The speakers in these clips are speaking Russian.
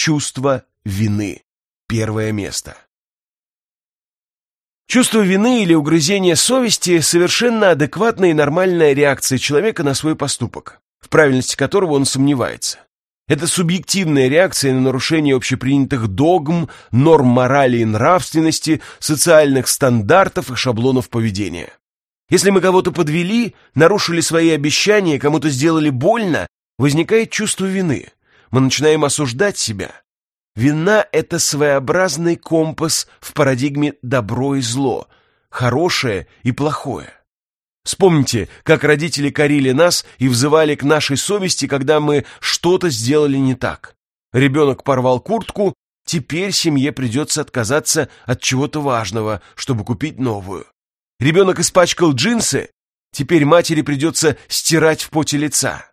чувство вины. Первое место. Чувство вины или угрызение совести – совершенно адекватная и нормальная реакция человека на свой поступок, в правильности которого он сомневается. Это субъективная реакция на нарушение общепринятых догм, норм морали и нравственности, социальных стандартов и шаблонов поведения. Если мы кого-то подвели, нарушили свои обещания, кому-то сделали больно, возникает чувство вины. Мы начинаем осуждать себя. Вина — это своеобразный компас в парадигме добро и зло, хорошее и плохое. Вспомните, как родители корили нас и взывали к нашей совести, когда мы что-то сделали не так. Ребенок порвал куртку, теперь семье придется отказаться от чего-то важного, чтобы купить новую. Ребенок испачкал джинсы, теперь матери придется стирать в поте лица.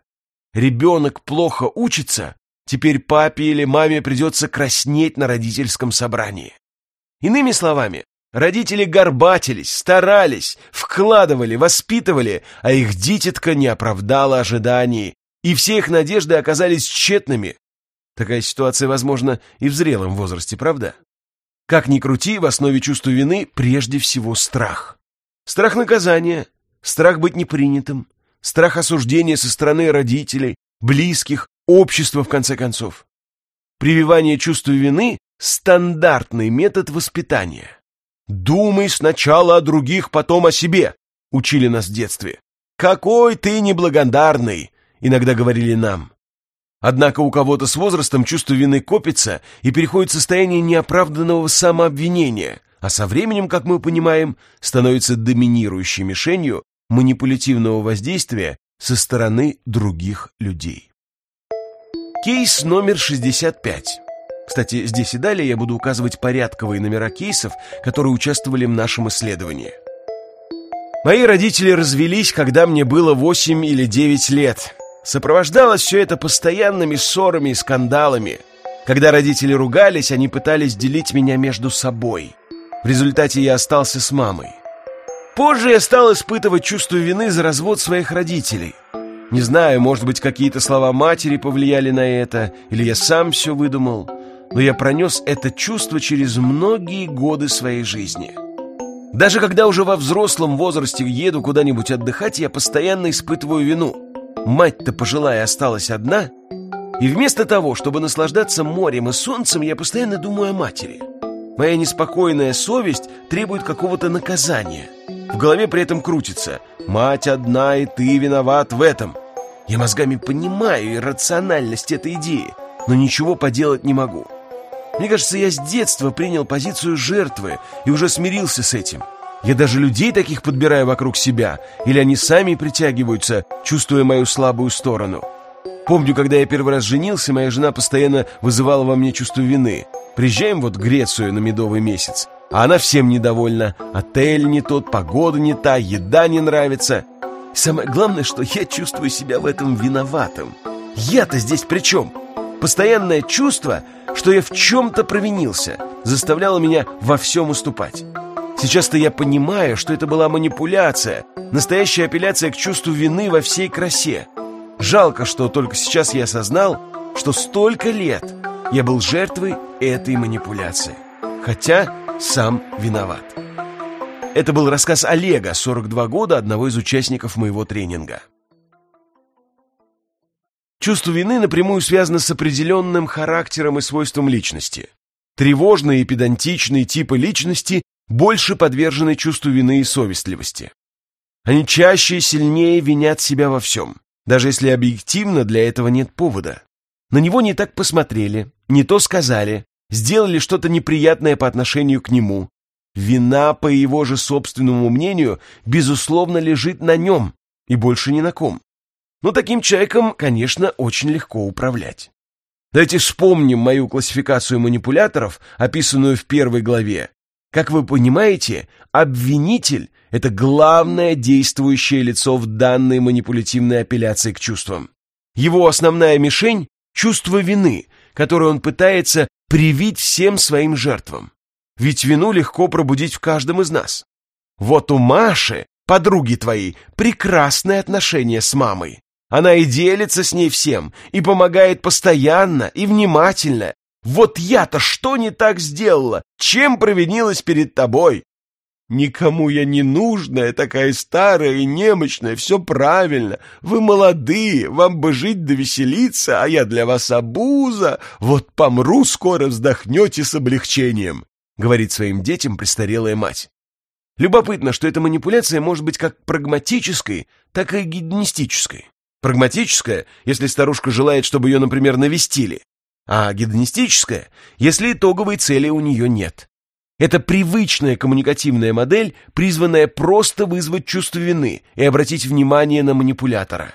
Ребенок плохо учится, теперь папе или маме придется краснеть на родительском собрании. Иными словами, Родители горбатились, старались, вкладывали, воспитывали, а их дитятка не оправдала ожиданий, и все их надежды оказались тщетными. Такая ситуация возможна и в зрелом возрасте, правда? Как ни крути, в основе чувства вины прежде всего страх. Страх наказания, страх быть непринятым, страх осуждения со стороны родителей, близких, общества, в конце концов. Прививание чувства вины – стандартный метод воспитания. «Думай сначала о других, потом о себе», — учили нас в детстве. «Какой ты неблагодарный», — иногда говорили нам. Однако у кого-то с возрастом чувство вины копится и переходит в состояние неоправданного самообвинения, а со временем, как мы понимаем, становится доминирующей мишенью манипулятивного воздействия со стороны других людей. Кейс номер 65. Кстати, здесь и далее я буду указывать порядковые номера кейсов, которые участвовали в нашем исследовании. Мои родители развелись, когда мне было 8 или 9 лет. Сопровождалось все это постоянными ссорами и скандалами. Когда родители ругались, они пытались делить меня между собой. В результате я остался с мамой. Позже я стал испытывать чувство вины за развод своих родителей. Не знаю, может быть, какие-то слова матери повлияли на это, или я сам все выдумал но я пронес это чувство через многие годы своей жизни. Даже когда уже во взрослом возрасте еду куда-нибудь отдыхать, я постоянно испытываю вину. Мать-то пожилая осталась одна, и вместо того, чтобы наслаждаться морем и солнцем, я постоянно думаю о матери. Моя неспокойная совесть требует какого-то наказания. В голове при этом крутится «Мать одна, и ты виноват в этом». Я мозгами понимаю иррациональность этой идеи, но ничего поделать не могу. Мне кажется, я с детства принял позицию жертвы и уже смирился с этим. Я даже людей таких подбираю вокруг себя, или они сами притягиваются, чувствуя мою слабую сторону. Помню, когда я первый раз женился, моя жена постоянно вызывала во мне чувство вины. Приезжаем вот в Грецию на медовый месяц, а она всем недовольна. Отель не тот, погода не та, еда не нравится. самое главное, что я чувствую себя в этом виноватым. Я-то здесь при чем? Постоянное чувство, что я в чем-то провинился, заставляло меня во всем уступать. Сейчас-то я понимаю, что это была манипуляция, настоящая апелляция к чувству вины во всей красе. Жалко, что только сейчас я осознал, что столько лет я был жертвой этой манипуляции. Хотя сам виноват. Это был рассказ Олега, 42 года, одного из участников моего тренинга. Чувство вины напрямую связано с определенным характером и свойством личности. Тревожные и педантичные типы личности больше подвержены чувству вины и совестливости. Они чаще и сильнее винят себя во всем, даже если объективно для этого нет повода. На него не так посмотрели, не то сказали, сделали что-то неприятное по отношению к нему. Вина, по его же собственному мнению, безусловно лежит на нем и больше ни на ком. Но таким человеком, конечно, очень легко управлять. Давайте вспомним мою классификацию манипуляторов, описанную в первой главе. Как вы понимаете, обвинитель – это главное действующее лицо в данной манипулятивной апелляции к чувствам. Его основная мишень – чувство вины, которое он пытается привить всем своим жертвам. Ведь вину легко пробудить в каждом из нас. Вот у Маши, подруги твоей, прекрасные отношения с мамой. Она и делится с ней всем, и помогает постоянно, и внимательно. Вот я-то что не так сделала? Чем провинилась перед тобой? Никому я не нужная, такая старая и немощная, все правильно. Вы молодые, вам бы жить да веселиться, а я для вас обуза. Вот помру скоро, вздохнете с облегчением», — говорит своим детям престарелая мать. Любопытно, что эта манипуляция может быть как прагматической, так и гедонистической. Прагматическая, если старушка желает, чтобы ее, например, навестили, а гедонистическая, если итоговой цели у нее нет. Это привычная коммуникативная модель, призванная просто вызвать чувство вины и обратить внимание на манипулятора.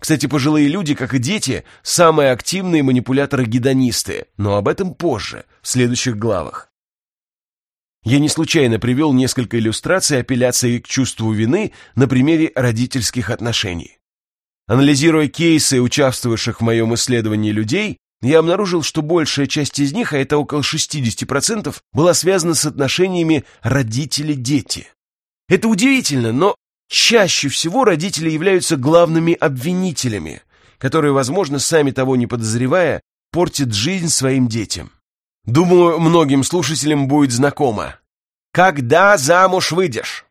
Кстати, пожилые люди, как и дети, самые активные манипуляторы-гедонисты, но об этом позже, в следующих главах. Я не случайно привел несколько иллюстраций апелляции к чувству вины на примере родительских отношений. Анализируя кейсы участвовавших в моем исследовании людей, я обнаружил, что большая часть из них, а это около 60%, была связана с отношениями родители-дети. Это удивительно, но чаще всего родители являются главными обвинителями, которые, возможно, сами того не подозревая, портят жизнь своим детям. Думаю, многим слушателям будет знакомо. «Когда замуж выйдешь?»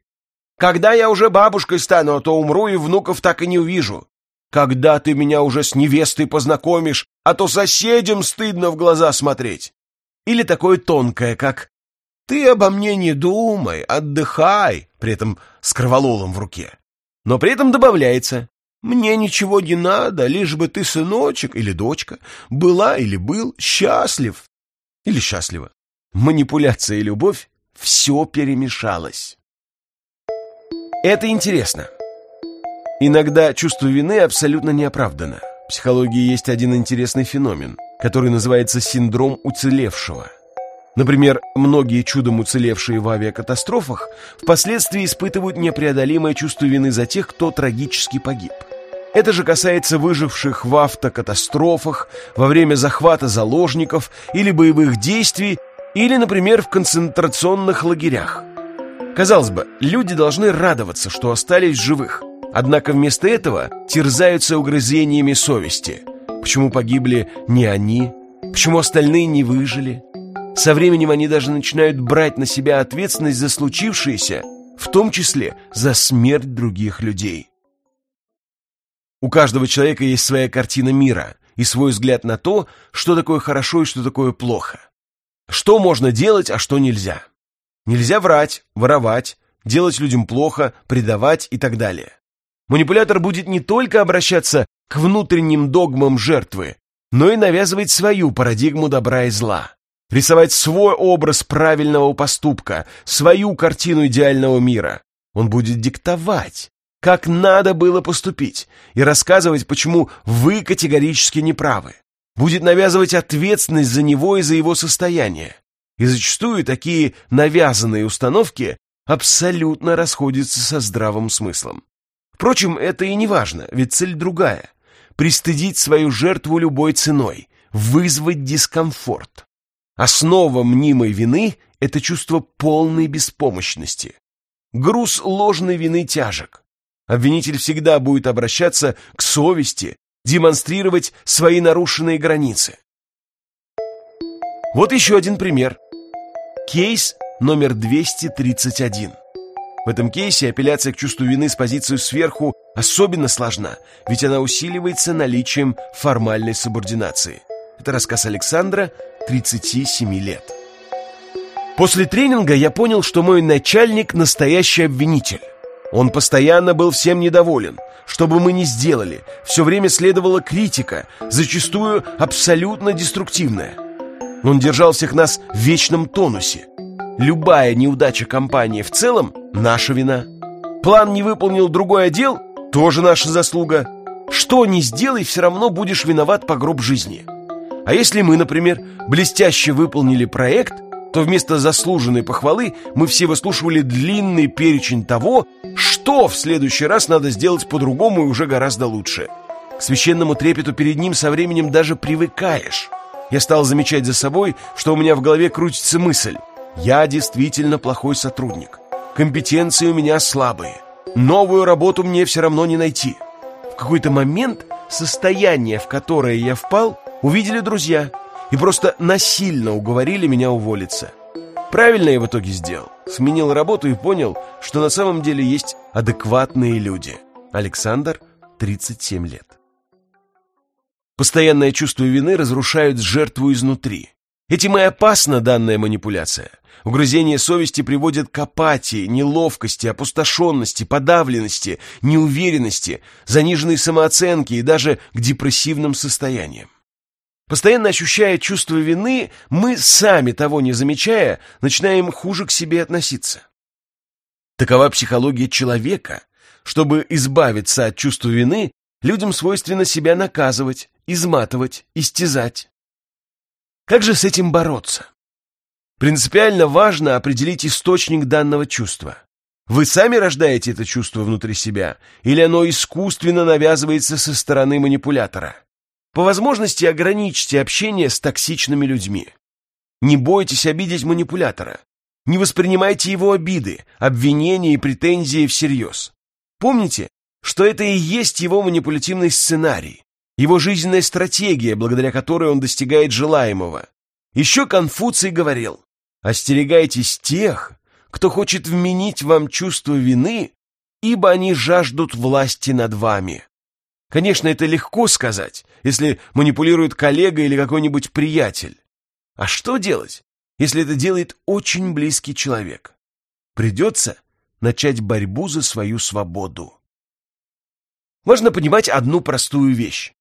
«Когда я уже бабушкой стану, а то умру и внуков так и не увижу?» «Когда ты меня уже с невестой познакомишь, а то соседям стыдно в глаза смотреть. Или такое тонкое, как «Ты обо мне не думай, отдыхай», при этом с кровололом в руке. Но при этом добавляется «Мне ничего не надо, лишь бы ты, сыночек или дочка, была или был счастлив или счастлива». Манипуляция и любовь — все перемешалось. Это интересно. Иногда чувство вины абсолютно неоправданно психологии есть один интересный феномен, который называется синдром уцелевшего. Например, многие чудом уцелевшие в авиакатастрофах впоследствии испытывают непреодолимое чувство вины за тех, кто трагически погиб. Это же касается выживших в автокатастрофах, во время захвата заложников или боевых действий, или, например, в концентрационных лагерях. Казалось бы, люди должны радоваться, что остались живых – Однако вместо этого терзаются угрызениями совести. Почему погибли не они? Почему остальные не выжили? Со временем они даже начинают брать на себя ответственность за случившееся, в том числе за смерть других людей. У каждого человека есть своя картина мира и свой взгляд на то, что такое хорошо и что такое плохо. Что можно делать, а что нельзя. Нельзя врать, воровать, делать людям плохо, предавать и так далее. Манипулятор будет не только обращаться к внутренним догмам жертвы, но и навязывать свою парадигму добра и зла. Рисовать свой образ правильного поступка, свою картину идеального мира. Он будет диктовать, как надо было поступить, и рассказывать, почему вы категорически неправы. Будет навязывать ответственность за него и за его состояние. И зачастую такие навязанные установки абсолютно расходятся со здравым смыслом. Впрочем, это и не важно, ведь цель другая — пристыдить свою жертву любой ценой, вызвать дискомфорт. Основа мнимой вины — это чувство полной беспомощности. Груз ложной вины тяжек. Обвинитель всегда будет обращаться к совести, демонстрировать свои нарушенные границы. Вот еще один пример. Кейс номер 231. В этом кейсе апелляция к чувству вины с позиции сверху особенно сложна, ведь она усиливается наличием формальной субординации. Это рассказ Александра, 37 лет. После тренинга я понял, что мой начальник – настоящий обвинитель. Он постоянно был всем недоволен. Что бы мы ни сделали, все время следовала критика, зачастую абсолютно деструктивная. Он держал всех нас в вечном тонусе – Любая неудача компании в целом – наша вина. План не выполнил другой отдел – тоже наша заслуга. Что ни сделай, все равно будешь виноват по гроб жизни. А если мы, например, блестяще выполнили проект, то вместо заслуженной похвалы мы все выслушивали длинный перечень того, что в следующий раз надо сделать по-другому и уже гораздо лучше. К священному трепету перед ним со временем даже привыкаешь. Я стал замечать за собой, что у меня в голове крутится мысль – я действительно плохой сотрудник. Компетенции у меня слабые. Новую работу мне все равно не найти. В какой-то момент состояние, в которое я впал, увидели друзья. и просто насильно уговорили меня уволиться. Правильно я в итоге сделал. Сменил работу и понял, что на самом деле есть адекватные люди. Александр, 37 лет. Постоянное чувство вины разрушает жертву изнутри. Этим и опасна данная манипуляция. Угрызение совести приводит к апатии, неловкости, опустошенности, подавленности, неуверенности, заниженной самооценке и даже к депрессивным состояниям. Постоянно ощущая чувство вины, мы, сами того не замечая, начинаем хуже к себе относиться. Такова психология человека. Чтобы избавиться от чувства вины, людям свойственно себя наказывать, изматывать, истязать. Как же с этим бороться? Принципиально важно определить источник данного чувства. Вы сами рождаете это чувство внутри себя, или оно искусственно навязывается со стороны манипулятора? По возможности ограничьте общение с токсичными людьми. Не бойтесь обидеть манипулятора. Не воспринимайте его обиды, обвинения и претензии всерьез. Помните, что это и есть его манипулятивный сценарий, его жизненная стратегия, благодаря которой он достигает желаемого. Еще Конфуций говорил, остерегайтесь тех, кто хочет вменить вам чувство вины, ибо они жаждут власти над вами. Конечно, это легко сказать, если манипулирует коллега или какой-нибудь приятель. А что делать, если это делает очень близкий человек? Придется начать борьбу за свою свободу. Важно понимать одну простую вещь.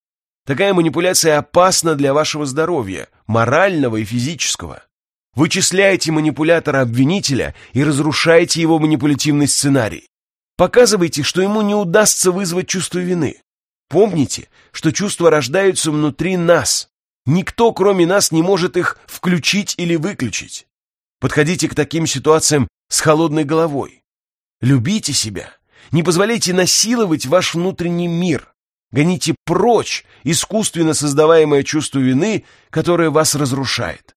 Такая манипуляция опасна для вашего здоровья, морального и физического. Вычисляете манипулятора-обвинителя и разрушаете его манипулятивный сценарий. Показывайте, что ему не удастся вызвать чувство вины. Помните, что чувства рождаются внутри нас. Никто, кроме нас, не может их включить или выключить. Подходите к таким ситуациям с холодной головой. Любите себя. Не позволяйте насиловать ваш внутренний мир. Гоните прочь искусственно создаваемое чувство вины, которое вас разрушает.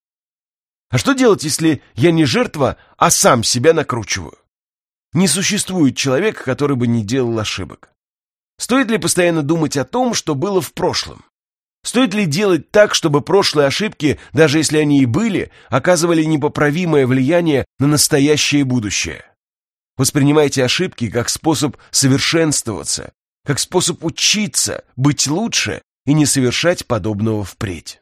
А что делать, если я не жертва, а сам себя накручиваю? Не существует человека, который бы не делал ошибок. Стоит ли постоянно думать о том, что было в прошлом? Стоит ли делать так, чтобы прошлые ошибки, даже если они и были, оказывали непоправимое влияние на настоящее и будущее? Воспринимайте ошибки как способ совершенствоваться, как способ учиться, быть лучше и не совершать подобного впредь.